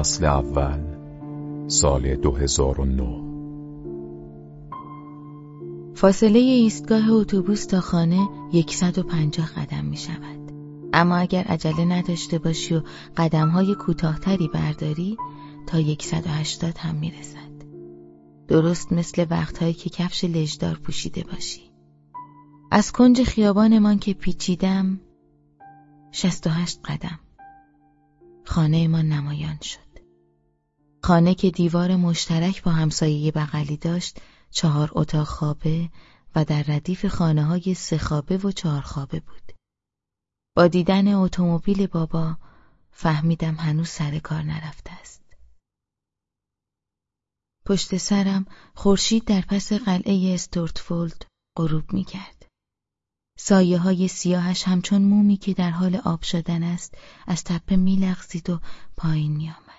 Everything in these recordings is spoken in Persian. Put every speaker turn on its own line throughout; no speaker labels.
فصل اول سال 2009
فاصله ایستگاه اتوبوس تا خانه 150 قدم می شود. اما اگر عجله نداشته باشی و قدم های کوتاهتری برداری تا 180 هم می رسد. درست مثل وقتهایی که کفش لجدار پوشیده باشی. از کنج خیابانمان که پیچیدم 68 قدم. خانه ما نمایان شد. خانه که دیوار مشترک با همسایه بغلی داشت چهار اتاق خوابه و در ردیف خانه های سه خوابه و چهار خوابه بود. با دیدن اتومبیل بابا فهمیدم هنوز سر کار نرفته است. پشت سرم خورشید در پس قلعه استورتفولد غروب می کرد. سایه های سیاهش همچون مومی که در حال آب شدن است از تپه میلغزید و پایین می آمد.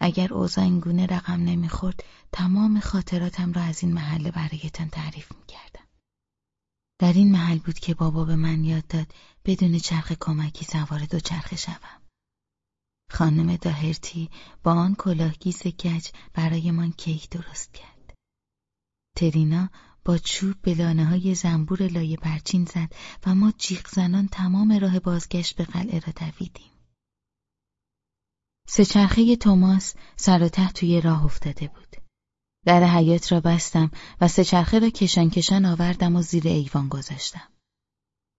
اگر اوضاع اینگونه رقم نمی‌خورد تمام خاطراتم را از این محله برایتان تعریف می کردم. در این محل بود که بابا به من یاد داد بدون چرخ کمکی سوار دو چرخه شوم. خانم داهرتی با آن کلاهگیز گچ برایمان کیک درست کرد. ترینا با چوب به لانه های زنبور لایه پرچین زد و ما جیغ زنان تمام راه بازگشت به قلعه را دویدیم. سهچرخه توماس سر و ته توی راه افتاده بود. در حیات را بستم و سهچرخه را کشان کشان آوردم و زیر ایوان گذاشتم.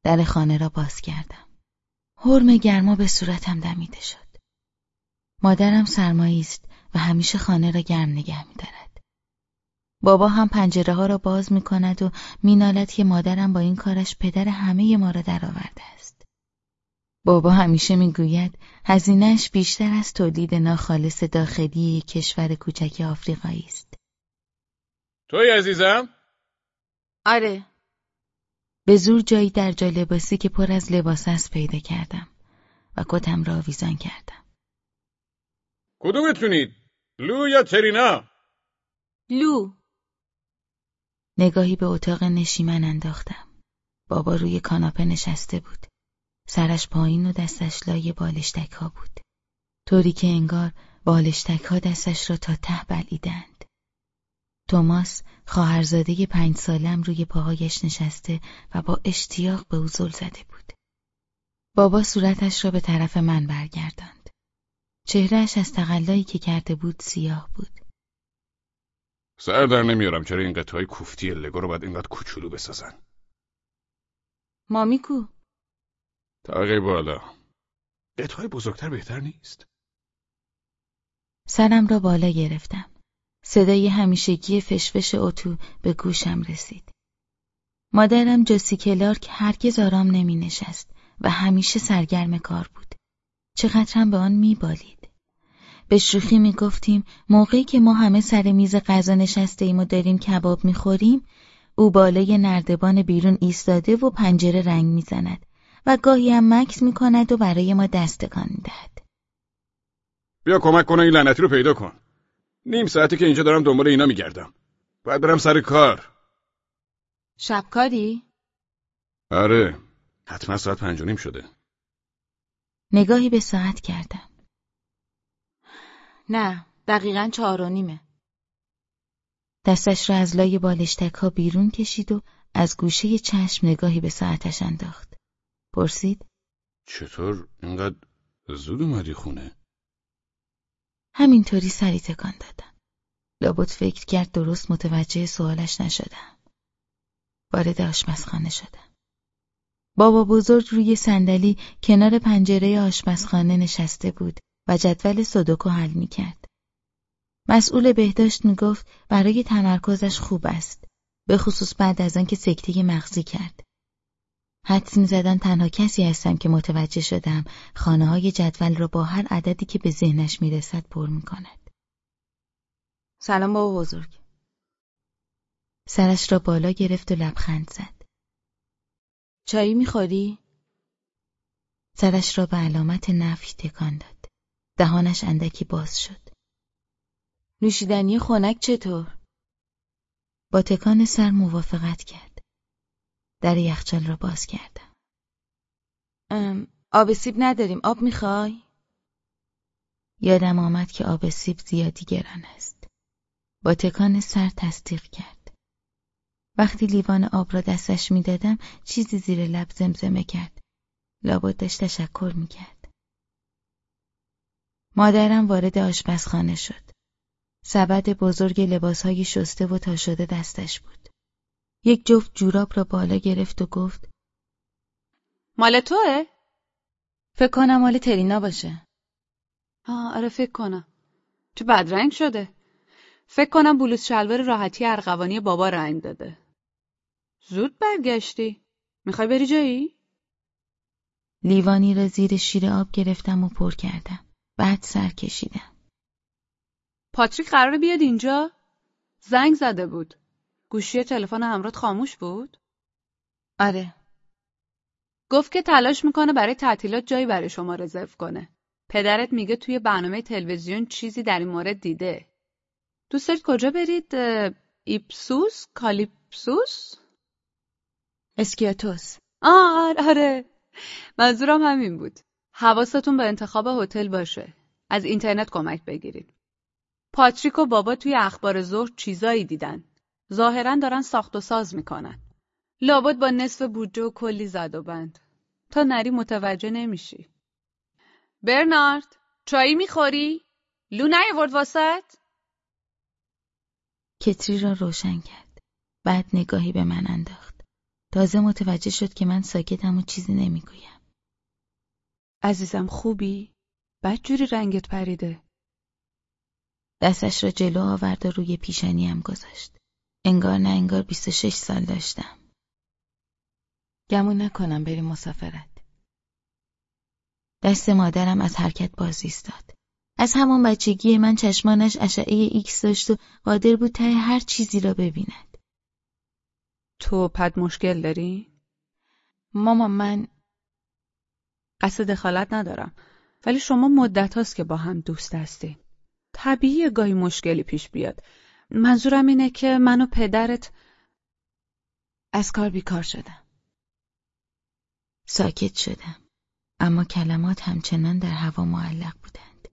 در خانه را باز کردم. حرم گرما به صورتم دمیده شد. مادرم سرمایی است و همیشه خانه را گرم نگه میدارد. بابا هم پنجره ها را باز می کند و مینالد که مادرم با این کارش پدر همه ما را درآورده است. بابا همیشه می‌گوید هزینهش بیشتر از تولید ناخالص داخلی کشور کوچک آفریقایی است.
توی عزیزم؟
آره. به زور جایی در جای لباسی که پر از لباس است پیدا کردم و کتم را آویزان کردم.
کدومتونید؟ لو یا ترینا؟
لو نگاهی به اتاق نشیمن انداختم. بابا روی کاناپه نشسته بود. سرش پایین و دستش لای بالشتک ها بود. طوری که انگار بالشتک ها دستش را تا ته بلیدند. توماس خواهرزاده پنج سالم روی پاهایش نشسته و با اشتیاق به او زل زده بود. بابا صورتش را به طرف من برگرداند. چهرهش از تقلایی که کرده بود سیاه بود.
سر در نمیارم چرا این قطعه کوفتی لگو رو باید اینقدر کوچولو بسازن
مامی کو
تاقی بالا. قطعه بزرگتر بهتر نیست؟
سرم را بالا گرفتم. صدای همیشگی فشفش اتو به گوشم رسید. مادرم جاسی کلارک هرگز آرام نمی نشست و همیشه سرگرم کار بود. چقدرم به آن میبالید. به شوخی می‌گفتیم موقعی که ما همه سر میز غذا نشسته ایم و داریم کباب می‌خوریم او بالای نردبان بیرون ایستاده و پنجره رنگ می‌زند. و گاهی هم مکس می‌کند و برای ما دستکان می‌دهد.
بیا کمک کن این لعنتی رو پیدا کن. نیم ساعتی که اینجا دارم دنبال اینا میگردم. باید برم سر کار.
شبکاری؟
آره حتما ساعت پنج و نیم شده.
نگاهی به ساعت کردم. نه دقیقا چهار و نیمه. دستش را از لای بالشتک ها بیرون کشید و از گوشه چشم نگاهی به ساعتش انداخت. پرسید
چطور اینقدر زود اومدی خونه؟
همینطوری سری تکان دادم لابد فکر کرد درست متوجه سوالش نشدم وارد آشپزخانه شدم بابا بزرگ روی صندلی کنار پنجره آشپزخانه نشسته بود و جدول سودوکو حل می کرد. مسئول بهداشت می گفت برای تمرکزش خوب است. به خصوص بعد از آنکه سکته مغزی کرد. حدس می زدن تنها کسی هستم که متوجه شدم خانه های جدول را با هر عددی که به ذهنش می رسد پر می کند. سلام بابا بزرگ. سرش را بالا گرفت و لبخند زد. چایی می‌خوری؟ سرش را به علامت نفی تکان داد. دهانش اندکی باز شد. نوشیدنی خنک چطور؟ با تکان سر موافقت کرد. در یخچال را باز کردم. آب سیب نداریم. آب می‌خوای؟ یادم آمد که آب سیب زیادی گران است. با تکان سر تصدیق کرد. وقتی لیوان آب را دستش می‌دادم چیزی زیر لب زمزمه کرد. لابد داشت تشکر می‌کرد. مادرم وارد آشپزخانه شد. سبد بزرگ لباسهای شسته و تا شده دستش بود. یک جفت جوراب را بالا گرفت و گفت
مال توه؟
فکر کنم مال ترینا باشه.
آه آره فکر کنم. چه بدرنگ شده. فکر کنم بلوز شلوار راحتی ارغوانی بابا رنگ داده. زود برگشتی. می‌خوای بری جایی؟
لیوانی را زیر شیر آب گرفتم و پر کردم. بعد سر کشیدم.
پاتریک قراره بیاد اینجا؟ زنگ زده بود. گوشی تلفن همراه خاموش بود؟
آره.
گفت که تلاش می‌کنه برای تعطیلات جایی برای شما رزرو کنه. پدرت میگه توی برنامه تلویزیون چیزی در این مورد دیده. دوست دارید کجا برید؟ ایپسوس؟ کالیپسوس؟
اسکیاتوس.
آه آره, آره. منظورم همین بود. حواستون به انتخاب هتل باشه. از اینترنت کمک بگیرید. پاتریک و بابا توی اخبار ظهر چیزایی دیدن. ظاهرا دارن ساخت و ساز می‌کنن. لابد با نصف بودجه و کلی زد و بند. تا نری متوجه نمیشی. برنارد، چایی می‌خوری؟ لو نیورد واسط؟
کتری را روشن کرد. بعد نگاهی به من انداخت. تازه متوجه شد که من ساکتم و چیزی نمی‌گویم.
عزیزم خوبی؟ بدجوری رنگت پریده.
دستش را جلو آورد و روی پیشانیم گذاشت. انگار نه انگار 26 سال داشتم. گمون نکنم بریم مسافرت. دست مادرم از حرکت باز ایستاد. از همان بچگی من چشمانش اشعه ایکس داشت و قادر بود ته هر چیزی را ببیند.
تو پد مشکل داری؟
ماما من
قصد دخالت ندارم ولی شما مدت هاست که با هم دوست هستین. طبیعی گاهی مشکلی پیش بیاد. منظورم اینه که من و پدرت
از کار بیکار شدم. ساکت شدم. اما کلمات همچنان در هوا معلق بودند.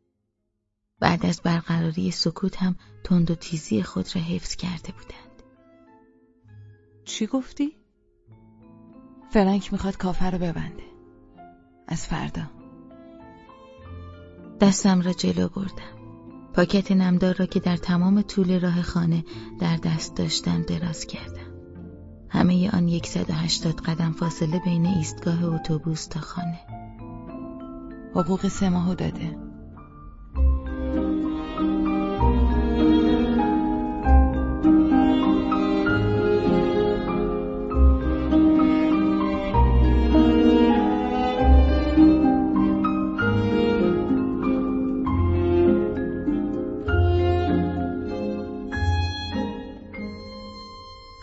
بعد از برقراری سکوت هم تند و تیزی خود را حفظ کرده بودند.
چی گفتی؟
فرانک می‌خواد کافه رو ببنده. از فردا. دستم را جلو بردم. پاکت نمدار را که در تمام طول راه خانه در دست داشتم دراز کردم. همه آن 180 قدم فاصله بین ایستگاه اتوبوس تا خانه. حقوق سه ماهو داده.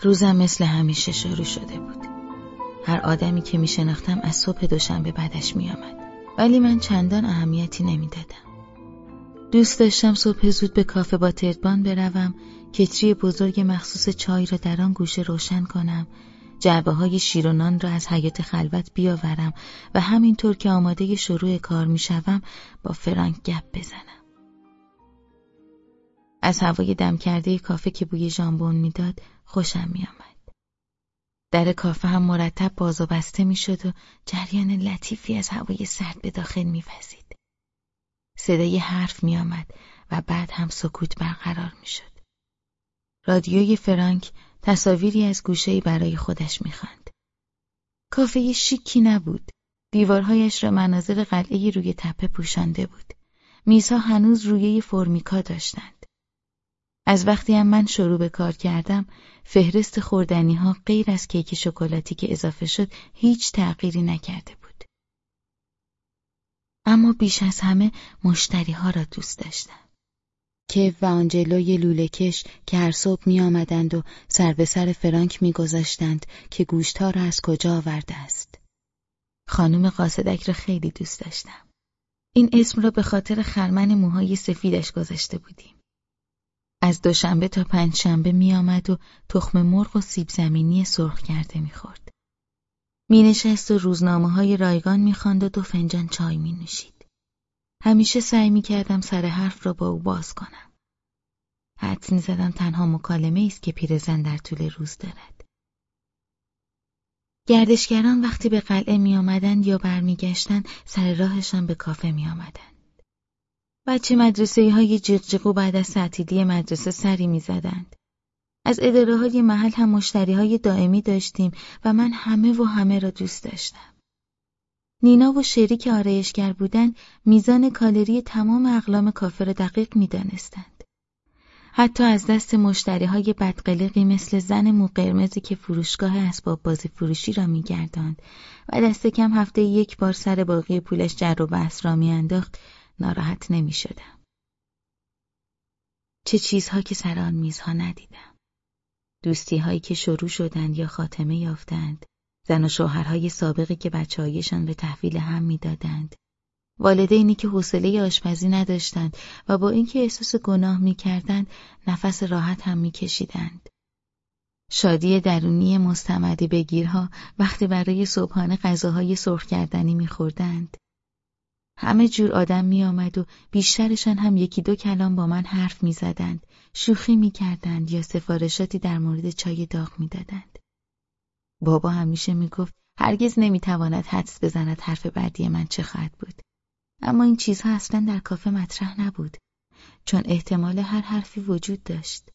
روزم مثل همیشه شروع شده بود. هر آدمی که می شناختم از صبح دوشنبه بعدش می آمد. ولی من چندان اهمیتی نمی‌دادم. دوست داشتم صبح زود به کافه با تردبان بروم کتری بزرگ مخصوص چای را در آن گوشه روشن کنم جعبه های شیر و نان را از حیات خلوت بیاورم و همینطور که آماده شروع کار می‌شوم با فرانک گپ بزنم. از هوای دم کرده کافه که بوی ژامبون می‌داد خوشم میآمد. در کافه هم مرتب باز و بسته می‌شد و جریان لطیفی از هوای سرد به داخل میوزید. صدای حرف میآمد و بعد هم سکوت برقرار می‌شد. رادیوی فرانک تصاویری از گوشهای برای خودش می‌خواند. کافه شیکی نبود. دیوارهایش را مناظر قلعه روی تپه پوشانده بود. میزها هنوز روی فرمیکا داشتند. از وقتی هم من شروع به کار کردم فهرست خوردنی ها غیر از کیک شکلاتی که اضافه شد هیچ تغییری نکرده بود. اما بیش از همه مشتری ها را دوست داشتم. کیو و آنجلوی لولکش که هر صبح می آمدند و سر به سر فرانک می گذاشتند که گوشتها را از کجا آورده است. خانم قاصدک را خیلی دوست داشتم. این اسم را به خاطر خرمن موهای سفیدش گذاشته بودیم. از دوشنبه تا پنجشنبه می آمد و تخم مرغ و سیب زمینی سرخ کرده می خورد. می نشست و روزنامه های رایگان می و دو فنجان چای می نوشید. همیشه سعی می کردم سر حرف را با او باز کنم. حدس می زدم تنها مکالمه است که پیرزن در طول روز دارد. گردشگران وقتی به قلعه می آمدند یا برمیگشتند سر راهشان به کافه می آمدند. بچه مدرسه های جیغ بعد از تعطیلی مدرسه سری می زدند. از اداره های محل هم مشتری های دائمی داشتیم و من همه و همه را دوست داشتم. نینا و شری که آرایشگر بودند میزان کالری تمام اقلام کافه را دقیق می‌دانستند. حتی از دست مشتری های بدقلقی مثل زن مو قرمزی که فروشگاه اسباب بازی فروشی را میگرداند و دست کم هفته یک بار سر باقی پولش جر و بحث را میانداخت ناراحت نمی شدم. چه چیزها که سر آن میزها ندیدم. دوستی هایی که شروع شدند یا خاتمه یافتند زن و شوهرهای سابقی که بچههایشان به تحویل هم می‌دادند والدینی که حوصله آشپزی نداشتند و با اینکه احساس گناه می‌کردند نفس راحت هم میکشیدند شادی درونی مستمدی بگیرها وقتی برای صبحانه غذاهای سرخ کردنی میخوردند همه جور آدم میآمد و بیشترشان هم یکی دو کلام با من حرف می‌زدند شوخی می‌کردند یا سفارشاتی در مورد چای داغ می‌دادند بابا همیشه می‌گفت هرگز نمی‌تواند حدس بزند حرف بعدی من چه خواهد بود. اما این چیزها اصلا در کافه مطرح نبود چون احتمال هر حرفی وجود داشت.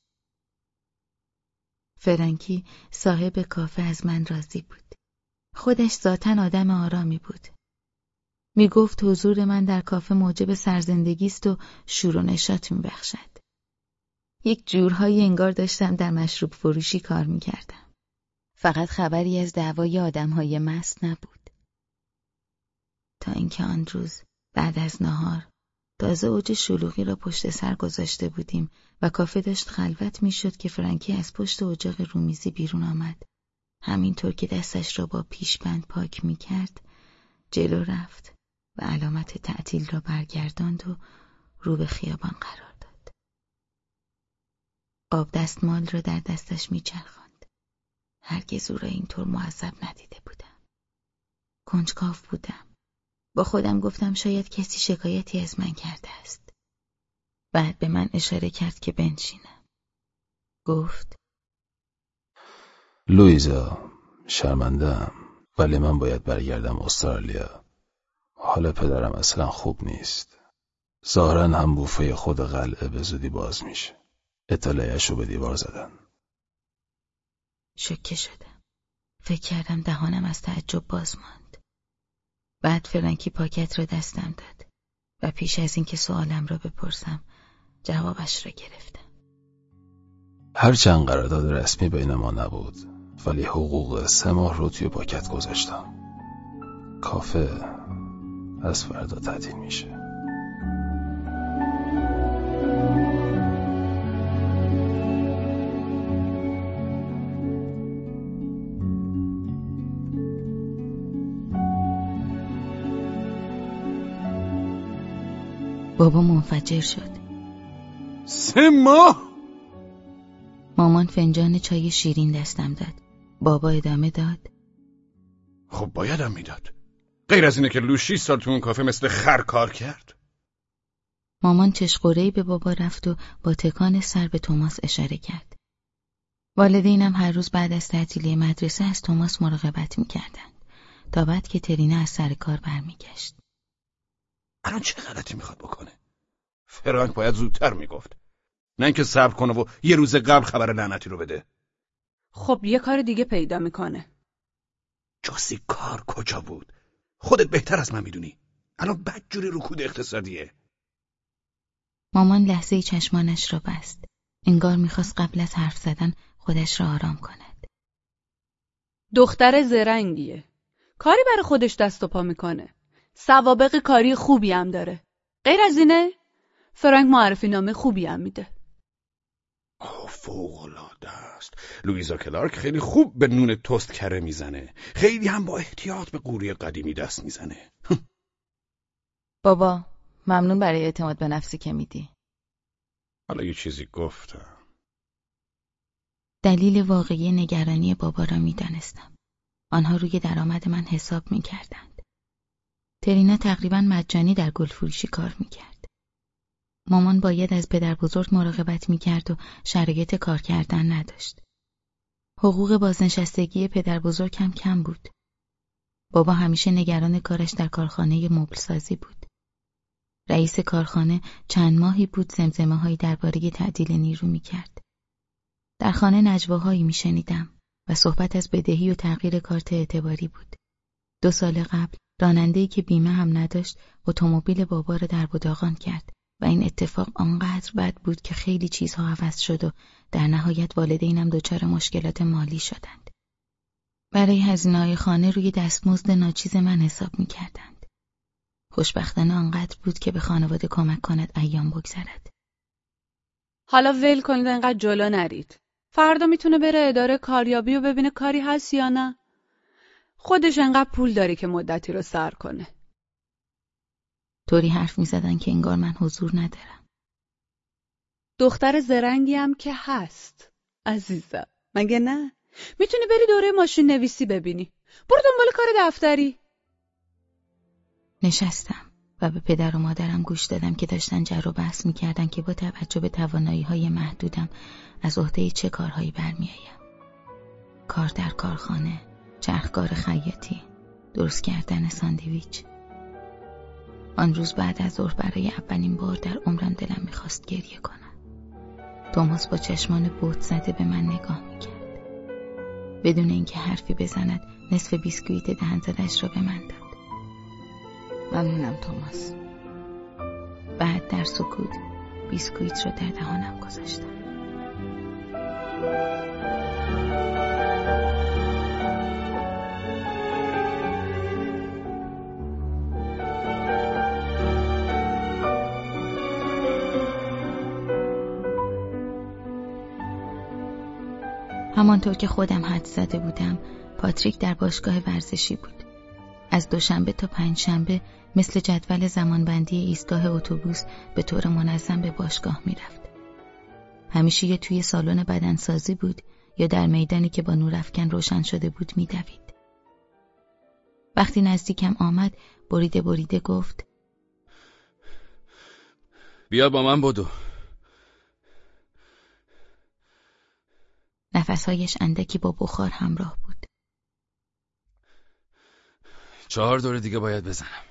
فرانکی صاحب کافه از من راضی بود. خودش ذاتا آدم آرامی بود. می گفت حضور من در کافه موجب سرزندگی است و شور و نشاط می بخشد. یک جورهایی انگار داشتم در مشروب فروشی کار می کردم. فقط خبری از دعوای آدمهای مست نبود. تا اینکه آن روز بعد از نهار تازه اوج شلوغی را پشت سر گذاشته بودیم و کافه داشت خلوت می‌شد که فرانکی از پشت اجاق رومیزی بیرون آمد. همینطور که دستش را با پیشبند پاک می کرد جلو رفت و علامت تعطیل را برگرداند و رو به خیابان قرار داد. آب دستمال را در دستش میچرخاند. هرگز او را اینطور معذب ندیده بودم. کنجکاو بودم. با خودم گفتم شاید کسی شکایتی از من کرده است. بعد به من اشاره کرد که بنشینم. گفت
لویزا شرمندم ولی من باید برگردم استرالیا. حال پدرم اصلا خوب نیست. ظاهرا هم بوفه خود قلعه به زودی باز میشه. اطلاعش رو به دیوار زدن.
شکه شدم. فکر کردم دهانم از تعجب باز ماند. بعد فرانکی پاکت را دستم داد و پیش از اینکه سوالم را بپرسم جوابش را گرفتم.
هرچند قرارداد رسمی بین ما نبود ولی حقوق سه ماه رو توی پاکت گذاشتم. کافه از فردا تعطیل میشه.
بابا منفجر شد.
سه ماه؟
مامان فنجان چای شیرین دستم داد. بابا ادامه داد.
خب بایدم می‌داد. غیر از اینه که لوشی سال تو اون کافه مثل خر کار کرد.
مامان چشقورهی به بابا رفت و با تکان سر به توماس اشاره کرد. والدینم هر روز بعد از تعطیلی مدرسه از توماس مراقبت می‌کردند. تا بعد که ترینا از سر کار برمیگشت.
الان چه غلطی می‌خواد بکنه؟ فرانک باید زودتر می‌گفت. نه اینکه صبر کنه و یه روز قبل خبر لعنتی رو بده.
خب یه کار دیگه پیدا می‌کنه.
جاسی کار کجا بود؟ خودت بهتر از من می‌دونی. الان بدجوری رکود اقتصادیه.
مامان لحظه چشمانش را بست. انگار می‌خواست قبل از حرف زدن خودش را آرام کند.
دختر زرنگیه. کاری برای خودش دست و پا می‌کنه. سوابق کاری خوبی هم داره. غیر از اینه فرانک معرفی نامه خوبی هم میده.
فوق العاده است. لویزا کلارک خیلی خوب به نون توست کره می‌زنه. خیلی هم با احتیاط به قوری قدیمی دست می‌زنه.
بابا ممنون برای اعتماد به نفسی که میدی.
حالا یه چیزی گفتم.
دلیل واقعی نگرانی بابا را می‌دانستم. آنها روی درآمد من حساب می‌کردند. ترینا تقریبا مجانی در گلفروشی کار می‌کرد. مامان باید از پدر بزرگ مراقبت می‌کرد و شرایط کار کردن نداشت. حقوق بازنشستگی پدر بزرگ هم کم بود. بابا همیشه نگران کارش در کارخانه مبلسازی بود. رئیس کارخانه چند ماهی بود زمزمه هایی درباره تعدیل نیرو می‌کرد. در خانه نجواهایی میشنیدم و صحبت از بدهی و تغییر کارت اعتباری بود. دو سال قبل راننده‌ای که بیمه هم نداشت اتومبیل بابا را در بداغان کرد و این اتفاق آنقدر بد بود که خیلی چیزها عوض شد و در نهایت والدینم دچار مشکلات مالی شدند. برای هزینه‌های خانه روی دستمزد ناچیز من حساب می‌کردند. خوشبختانه آنقدر بود که به خانواده کمک کند ایام بگذرد.
حالا ول کنید انقدر جلو نرید. فردا می‌تونه بره اداره کاریابی و ببینه کاری هست یا نه. خودش انقدر پول داره که مدتی رو سر کنه.
طوری حرف می‌زدن که انگار من حضور ندارم.
دختر زرنگی هم که هست. عزیزم. مگه نه؟ می‌تونی بری دوره ماشین نویسی ببینی. برو دنبال کار دفتری.
نشستم و به پدر و مادرم گوش دادم که داشتن جر و بحث می‌کردن که با توجه به توانایی های محدودم از عهده چه کارهایی برمیآیم. کار در کارخانه، چرخکار خیاطی، درست کردن ساندویچ. آن روز بعد از ظهر برای اولین بار در عمرم دلم می‌خواست گریه کنم. توماس با چشمان بوت زده به من نگاه می‌کرد. بدون اینکه حرفی بزند نصف بیسکویت دهن زدش را به من داد.
ممنونم توماس.
بعد در سکوت بیسکویت را در دهانم گذاشتم. همانطور که خودم حد زده بودم پاتریک در باشگاه ورزشی بود. از دوشنبه تا پنجشنبه مثل جدول زمانبندی ایستگاه اتوبوس به طور منظم به باشگاه می‌رفت. همیشه یا توی سالن بدنسازی بود یا در میدانی که با نورافکن روشن شده بود میدوید. وقتی نزدیکم آمد بریده بریده گفت
بیا با من بدو.
نفسهایش اندکی با بخار همراه بود.
چهار دور دیگه باید بزنم.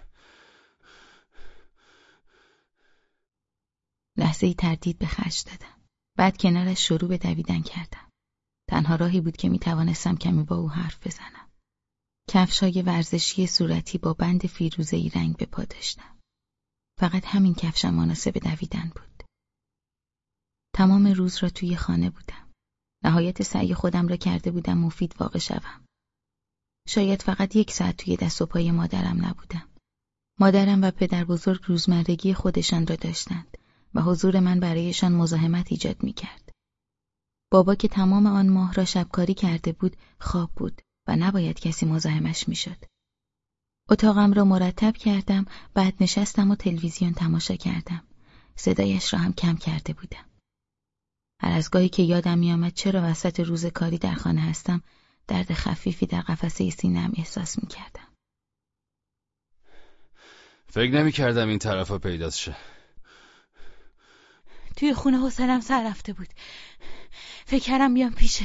لحظه ای تردید به خرج دادم. بعد کنارش شروع به دویدن کردم. تنها راهی بود که می توانستم کمی با او حرف بزنم. کفش های ورزشی صورتی با بند فیروزهی رنگ به پا داشتم. فقط همین کفشم مناسب دویدن بود. تمام روز را توی خانه بودم. نهایت سعی خودم را کرده بودم مفید واقع شوم. شاید فقط یک ساعت توی دست و پای مادرم نبودم. مادرم و پدر بزرگ روزمرگی خودشان را داشتند و حضور من برایشان مزاحمت ایجاد می کرد. بابا که تمام آن ماه را شبکاری کرده بود خواب بود و نباید کسی مزاحمش می‌شد. اتاقم را مرتب کردم بعد نشستم و تلویزیون تماشا کردم. صدایش را هم کم کرده بودم. هر از گاهی که یادم میآمد چرا وسط روز کاری در خانه هستم درد خفیفی در قفسه سینم احساس می‌کردم.
فکر نمی کردم این طرفا پیداست شه.
توی خونه حسنم سر رفته بود. فکر کردم بیام پیشت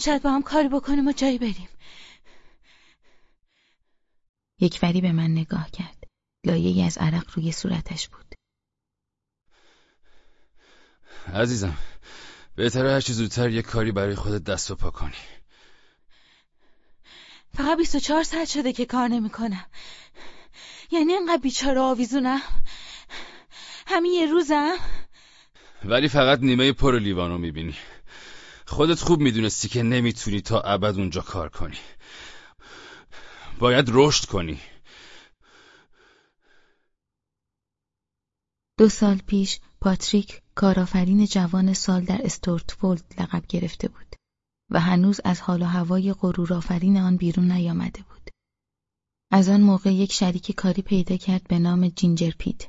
شاید با هم کاری بکنیم و جایی بریم.
یک وری به من نگاه کرد. لایه از عرق روی صورتش بود.
عزیزم بهتره هرچی زودتر یک کاری برای خودت دست و پا کنی.
فقط 24 ساعت شده که کار نمی‌کنم. یعنی انقدر بیچاره آویزونم؟ همین یه روزم؟
ولی فقط نیمه پر لیوانو می‌بینی. خودت خوب می‌دونستی که نمی‌تونی تا ابد اونجا کار کنی. باید رشد کنی.
دو سال پیش پاتریک کارآفرین جوان سال در استورتفولد لقب گرفته بود و هنوز از حال و هوای غرورآفرین آن بیرون نیامده بود. از آن موقع یک شریک کاری پیدا کرد به نام جینجر پیت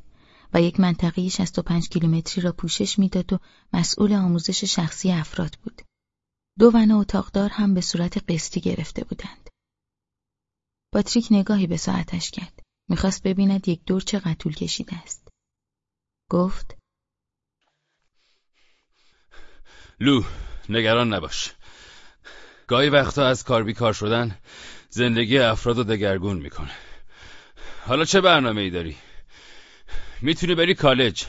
و یک منطقه 65 کیلومتری را پوشش می‌داد و مسئول آموزش شخصی افراد بود. دو ون اتاقدار هم به صورت قسطی گرفته بودند. پاتریک نگاهی به ساعتش کرد. می‌خواست ببیند یک دور چقدر طول کشیده است. گفت
لو نگران نباش. گاهی وقتا از کار بیکار شدن زندگی افراد رو دگرگون می‌کنه. حالا چه برنامه ای داری؟ می‌تونی بری کالج.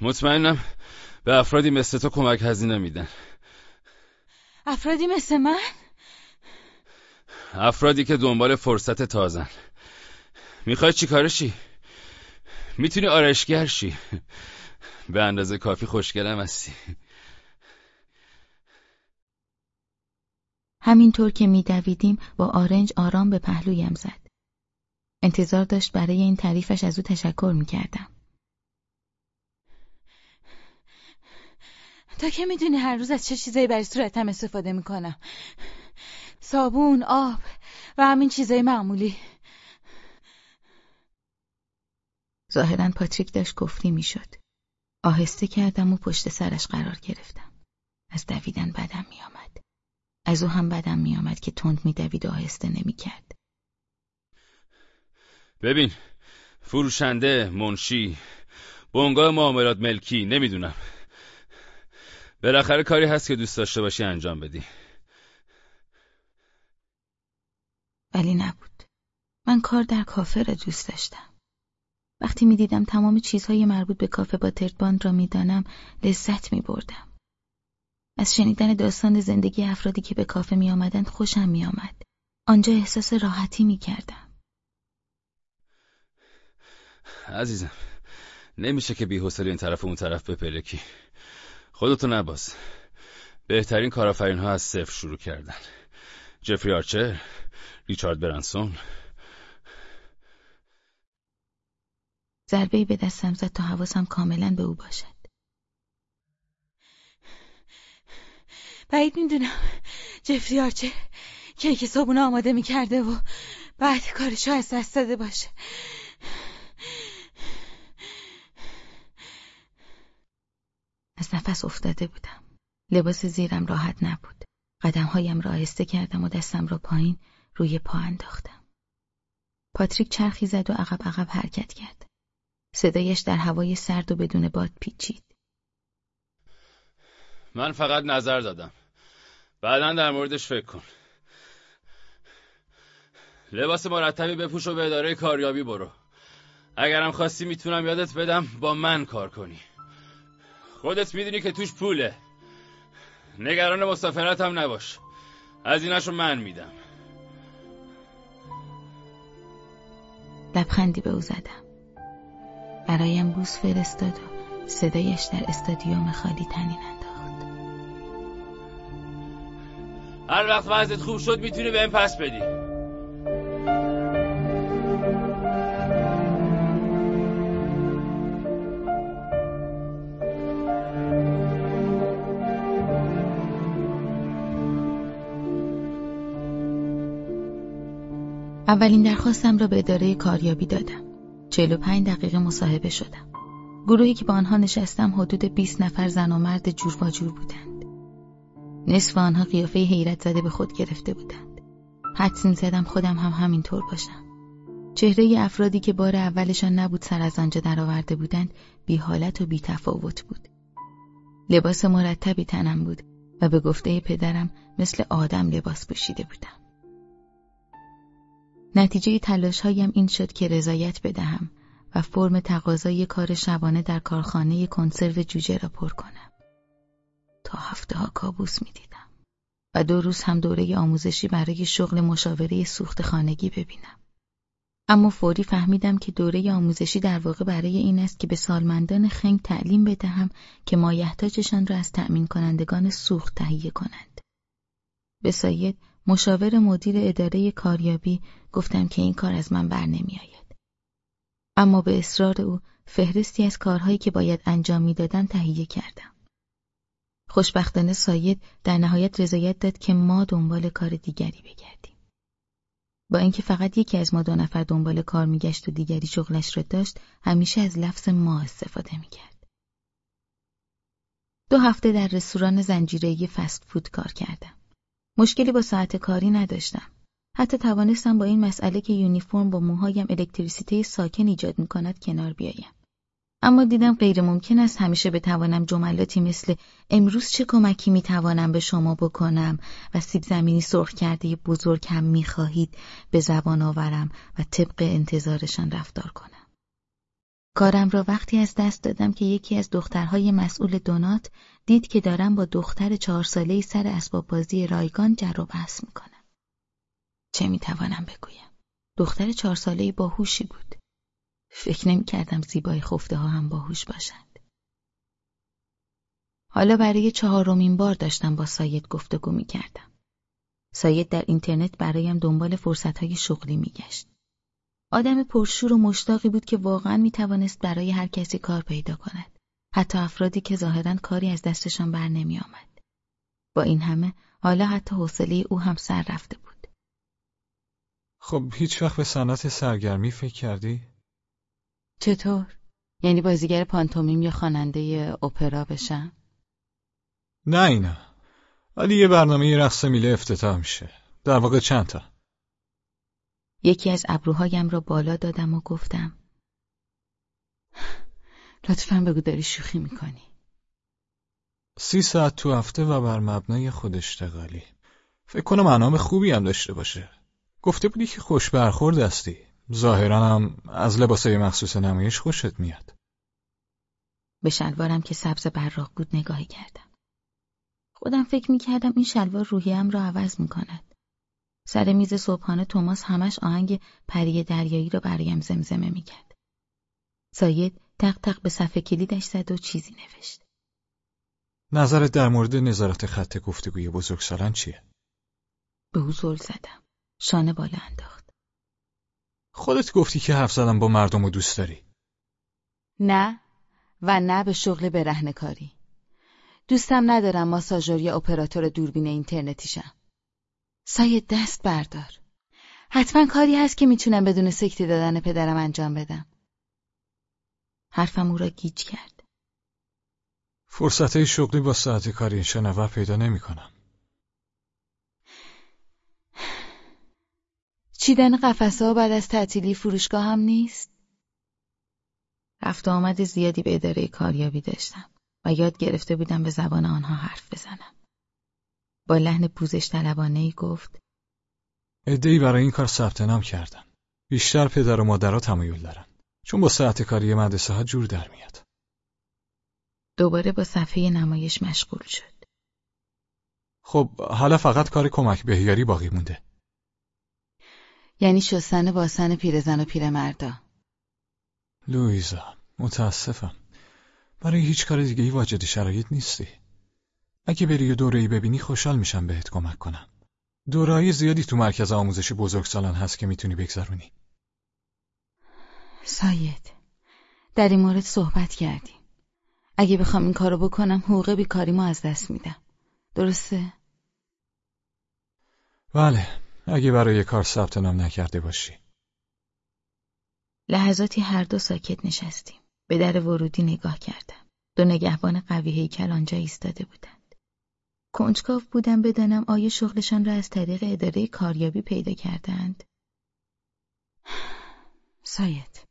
مطمئنم به افرادی مثل تو کمک هزینه میدن.
افرادی مثل من؟
افرادی که دنبال فرصت تازن. می‌خوای چی کارشی؟ می‌تونی آرشگر شی. به اندازه کافی خوشگلم هستی.
همینطور که میدویدیم با آرنج آرام به پهلویم زد. انتظار داشت برای این تعریفش از او تشکر می‌کردم.
تا که می‌دونی هر روز از چه چیزایی برای صورتم استفاده می‌کنم صابون، آب و همین چیزای معمولی
ظاهرا پاتریک داشت گفتی می‌شد. آهسته کردم و پشت سرش قرار گرفتم. از دویدن بدم میآمد. از او هم بدم میآمد که تند میدوید و آهسته نمی‌کرد.
ببین فروشنده، منشی، بنگاه معاملات ملکی نمی‌دونم. بالاخره کاری هست که دوست داشته باشی انجام بدی.
ولی نبود. من کار در کافه را دوست داشتم. وقتی می‌دیدم تمام چیزهای مربوط به کافه با ترتباند را می‌دانم لذت می بردم. از شنیدن داستان زندگی افرادی که به کافه می آمدند خوشم می آمد. آنجا احساس راحتی می کردم.
عزیزم نمیشه که بی حوصله این طرف و اون طرف بپلکی. خودتو نباز. بهترین کارآفرین ها از صفر شروع کردن. جفری آرچر، ریچارد برانسون.
ضربه به دستم زد تا حواسم کاملا به او باشد.
بعید می‌دونم جفری آرچر کیک صابون آماده می‌کرده و بعد کارشو از دست داده باشه.
از نفس افتاده بودم. لباس زیرم راحت نبود. قدمهایم را آهسته کردم و دستم را پایین روی پا انداختم. پاتریک چرخی زد و عقب عقب حرکت کرد. صدایش در هوای سرد و بدون باد پیچید.
من فقط نظر دادم. بعدا در موردش فکر کن. لباس مرتبی بپوش و به اداره کاریابی برو. اگرم خواستی می‌تونم یادت بدم با من کار کنی. خودت می‌دونی که توش پوله. نگران مسافرت هم نباش. از ایناشو من میدم.
لبخندی به او زدم. برایم بوس فرستاد و صدایش در استادیوم خالی تنین
هر وقت وضعت خوب شد می‌تونی به این پس بدی
اولین درخواستم را به اداره کاریابی دادم. 45 دقیقه مصاحبه شدم. گروهی که با آنها نشستم حدود 20 نفر زن و مرد جور و جور بودند. نصف آنها قیافه حیرت زده به خود گرفته بودند. حدس زدم خودم هم همینطور باشم. چهره افرادی که بار اولشان نبود سر از آنجا درآورده بودند بی حالت و بی تفاوت بود. لباس مرتبی تنم بود و به گفته پدرم مثل آدم لباس پوشیده بودم. نتیجه تلاش هایم این شد که رضایت بدهم و فرم تقاضای کار شبانه در کارخانه کنسرو جوجه را پر کنم. تا هفته ها کابوس می دیدم و دو روز هم دوره آموزشی برای شغل مشاوره سوخت خانگی ببینم. اما فوری فهمیدم که دوره آموزشی در واقع برای این است که به سالمندان خنگ تعلیم بدهم که مایحتاجشان را از تأمین کنندگان سوخت تهیه کنند. به ساید مشاور مدیر اداره کاریابی گفتم که این کار از من بر نمی آید. اما به اصرار او فهرستی از کارهایی که باید انجام می‌دادم تهیه کردم. خوشبختانه ساید در نهایت رضایت داد که ما دنبال کار دیگری بگردیم. با اینکه فقط یکی از ما دو نفر دنبال کار میگشت و دیگری شغلش را داشت همیشه از لفظ ما استفاده می‌کرد. دو هفته در رستوران زنجیره‌ای فست فود کار کردم. مشکلی با ساعت کاری نداشتم. حتی توانستم با این مسئله که یونیفرم با موهایم الکتریسیته ساکن ایجاد می کند کنار بیایم. اما دیدم غیر ممکن است همیشه بتوانم جملاتی مثل امروز چه کمکی می توانم به شما بکنم و سیب زمینی سرخ کرده بزرگ هم می خواهید به زبان آورم و طبق انتظارشان رفتار کنم. کارم را وقتی از دست دادم که یکی از دخترهای مسئول دونات دید که دارم با دختر چهار سالهی سر اسباب بازی رایگان جر و بحث می‌کنم. چه می‌توانم بگویم؟ دختر چهار سالهی باهوشی بود. فکر نمی کردم زیبای خفته ها هم باهوش باشند. حالا برای چهارمین بار داشتم با ساید گفتگو می کردم. ساید در اینترنت برایم دنبال فرصتهای شغلی می گشت. آدم پرشور و مشتاقی بود که واقعا می توانست برای هر کسی کار پیدا کند. حتی افرادی که ظاهرا کاری از دستشان بر نمی آمد. با این همه حالا حتی حوصله او هم سر رفته بود.
خب هیچ وقت به صنعت سرگرمی فکر کردی؟
چطور؟ یعنی بازیگر پانتومیم یا خواننده اپرا بشم؟
نه اینا ولی یه برنامه رقص میله افتتاح میشه. در واقع چند تا؟
یکی از ابروهایم را بالا دادم و گفتم لطفا بگو داری شوخی می‌کنی.
سی ساعت تو هفته و بر مبنای خود اشتغالی. فکر کنم انام خوبی هم داشته باشه. گفته بودی که خوش برخورد هستی. ظاهرا هم از لباسای مخصوص نمایش خوشت میاد.
به شلوارم که سبز براق بود نگاهی کردم. خودم فکر می‌کردم این شلوار روحیم را عوض می‌کند. سر میز صبحانه توماس همش آهنگ پری دریایی را برایم زمزمه می‌کرد. ساید تق تق به صفحه کلیدش زد و چیزی نوشت.
نظرت در مورد نظارت خط گفتگوی بزرگسالان چیه؟
به او زل زدم. شانه بالا انداخت.
خودت گفتی که حرف زدن با مردم و دوست داری.
نه و نه به شغل برهنه کاری. دوستم ندارم ماساژور یا اپراتور دوربین اینترنتیشم سایه دست بردار. حتما کاری هست که می‌تونم بدون سکتی دادن پدرم انجام بدم.
حرفم او را گیج کرد.
فرصت شغلی با ساعت کاری شنور پیدا نمی
چیدن قفسه ها بعد از تعطیلی فروشگاه هم نیست؟
رفت آمد زیادی به اداره کاریابی داشتم و یاد گرفته بودم به زبان آنها حرف بزنم. با لحن پوزش طلبانه ای گفت
ادهی برای این کار ثبت نام کردن. بیشتر پدر و مادرها تمایل دارن. چون با ساعت کاری مدرسه ها جور در میاد.
دوباره با صفحه نمایش مشغول شد.
خب حالا فقط کار کمک بهیاری باقی مونده.
یعنی شستن باسن پیرزن و پیرمردا.
لویزا متاسفم. برای هیچ کار دیگه ای واجد شرایط نیستی. اگه بری و ای ببینی خوشحال میشم بهت کمک کنم. دورایی زیادی تو مرکز آموزش بزرگسالان هست که می‌تونی بگذرونی.
ساید در این مورد صحبت کردیم. اگه بخوام این کارو بکنم حقوق بیکاریمو از دست میدم. درسته؟
بله اگه برای کار ثبت نام نکرده باشی.
لحظاتی هر دو ساکت نشستیم. به در ورودی نگاه کردم. دو نگهبان قوی هیکل آنجا ایستاده بودند. کنجکاو بودم بدانم آیا شغلشان را از طریق اداره کاریابی پیدا کردند.
ساید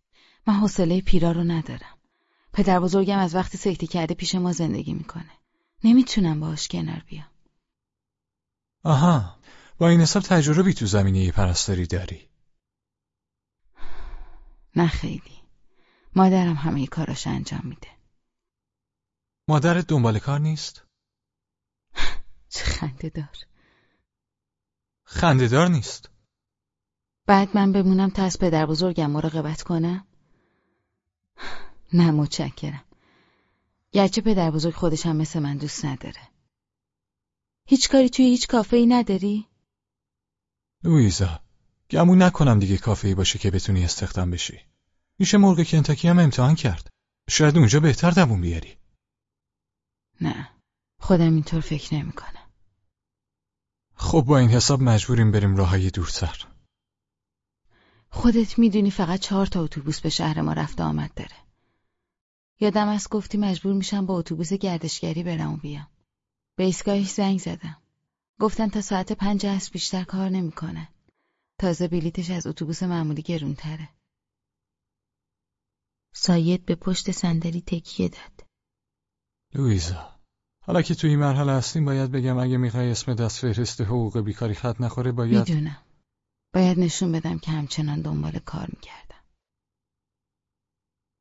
من حوصله پیرا رو ندارم. پدر بزرگم از وقتی سکتی کرده پیش ما زندگی می‌کنه. نمی‌تونم باش کنار بیام.
آها با این حساب تجربی تو زمینه پرستاری داری؟
نه خیلی. مادرم همه کاراش انجام میده.
مادرت دنبال کار نیست؟
چه خنده دار.
خنده دار نیست.
بعد من بمونم تا از پدر بزرگم مراقبت کنم؟ نه متشکرم. گرچه پدر بزرگ خودش هم مثل من دوست نداره. هیچ کاری توی هیچ کافه ای نداری؟
لویزا گمون نکنم دیگه کافه باشه که بتونی استخدام بشی. میشه مرغ کنتاکی هم امتحان کرد. شاید اونجا بهتر دوون بیاری.
نه خودم اینطور فکر نمی کنم.
خب با این حساب مجبوریم بریم راههای دورتر.
خودت می‌دونی فقط چهار تا اتوبوس به شهر ما رفته آمد داره. یادم از گفتی مجبور میشم با اتوبوس گردشگری برم و بیام. به ایستگاهش زنگ زدم. گفتن تا ساعت پنج از بیشتر کار نمی‌کنه. تازه بلیتش از اتوبوس معمولی گرونتره.
ساید به پشت صندلی تکیه داد.
لویزا حالا که توی این مرحله هستیم باید بگم اگه می‌خوای اسم دست فهرست حقوق بیکاری خط نخوره باید
می‌دونم. باید نشون بدم که همچنان دنبال کار می‌کردم.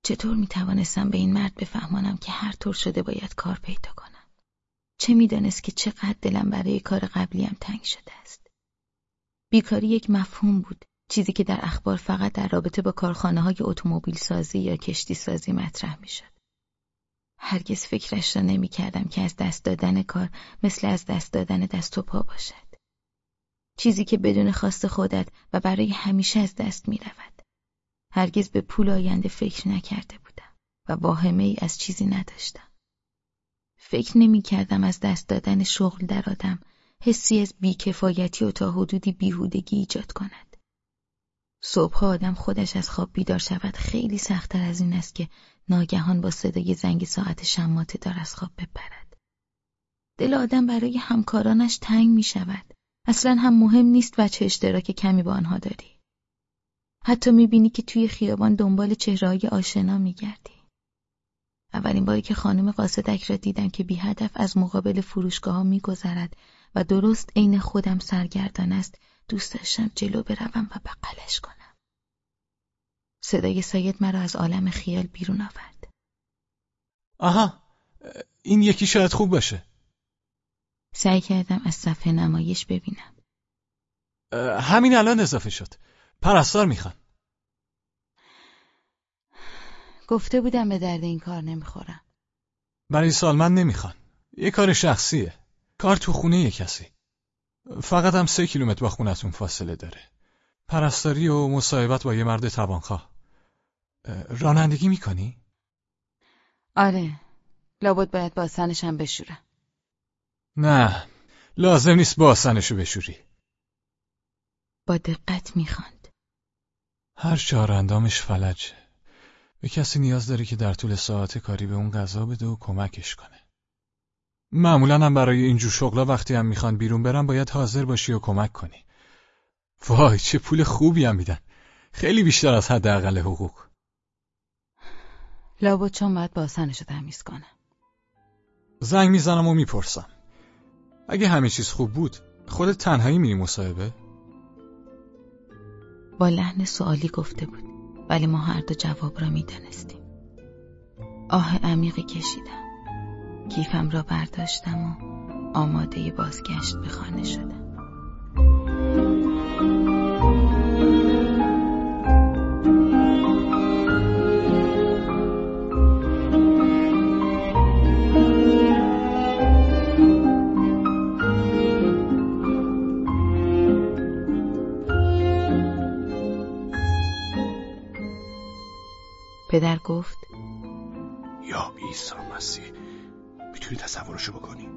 چطور می‌توانستم به این مرد بفهمانم که هر طور شده باید کار پیدا کنم؟ چه می‌دانست که چقدر دلم برای کار قبلیم تنگ شده است؟ بیکاری یک مفهوم بود چیزی که در اخبار فقط در رابطه با کارخانه های اتومبیل سازی یا کشتی سازی مطرح می شد. هرگز فکرش را نمی کردم که از دست دادن کار مثل از دست دادن دست و پا باشد. چیزی که بدون خواست خودت و برای همیشه از دست می رود. هرگز به پول آینده فکر نکرده بودم و واهمه ای از چیزی نداشتم. فکر نمی کردم از دست دادن شغل در آدم حسی از بیکفایتی و تا حدودی بیهودگی ایجاد کند. صبح آدم خودش از خواب بیدار شود خیلی سختتر از این است که ناگهان با صدای زنگ ساعت شماته دار از خواب بپرد. دل آدم برای همکارانش تنگ می شود. اصلا هم مهم نیست و چه اشتراک کمی با آنها داری. حتی می بینی که توی خیابان دنبال چهرهای آشنا می گردی. اولین باری که خانم قاصدک را دیدم که بی هدف از مقابل فروشگاه ها می گذرد و درست عین خودم سرگردان است دوست داشتم جلو بروم و بغلش کنم. صدای سید مرا از عالم خیال بیرون آورد.
آها این یکی شاید خوب باشه.
سعی کردم از صفحه نمایش ببینم.
همین الان اضافه شد. پرستار می‌خوان.
گفته بودم به درد این کار نمی‌خورم.
برای سالمن نمی‌خوان. یه کار شخصیه. کار تو خونه یه کسی. فقط هم سه کیلومتر با خونتون فاصله داره. پرستاری و مصاحبت با یه مرد توانخواه. رانندگی می‌کنی؟
آره. لابد باید باسنشم بشورم.
نه. لازم نیست باسنشو بشوری.
با دقت می‌خواند.
هر چهار اندامش فلجه. به کسی نیاز داره که در طول ساعت کاری به اون غذا بده و کمکش کنه. معمولا هم برای اینجور شغلا وقتی هم می‌خوان بیرون برن باید حاضر باشی و کمک کنی. وای چه پول خوبی هم میدن. خیلی بیشتر از حداقل حقوق.
لابد چون باید باسنشو تمیز کنم.
زنگ می‌زنم و می‌پرسم. اگه همه چیز خوب بود خودت تنهایی میری مصاحبه؟
با لحن سوالی گفته بود ولی ما هر دو جواب را می‌دانستیم. آه عمیقی کشیدم. کیفم را برداشتم و آماده بازگشت به خانه شدم. پدر گفت
یا عیسی مسیح می‌تونی تصورشو بکنی؟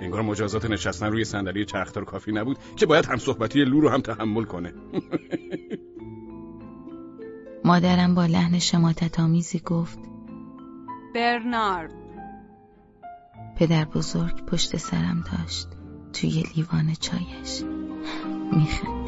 انگار مجازات نشستن روی صندلی چرخدار کافی نبود که باید هم صحبتی لو رو هم تحمل کنه.
مادرم با لحن شماتت آمیزی گفت
برنارد.
پدر بزرگ پشت سرم داشت توی لیوان چایش میخند.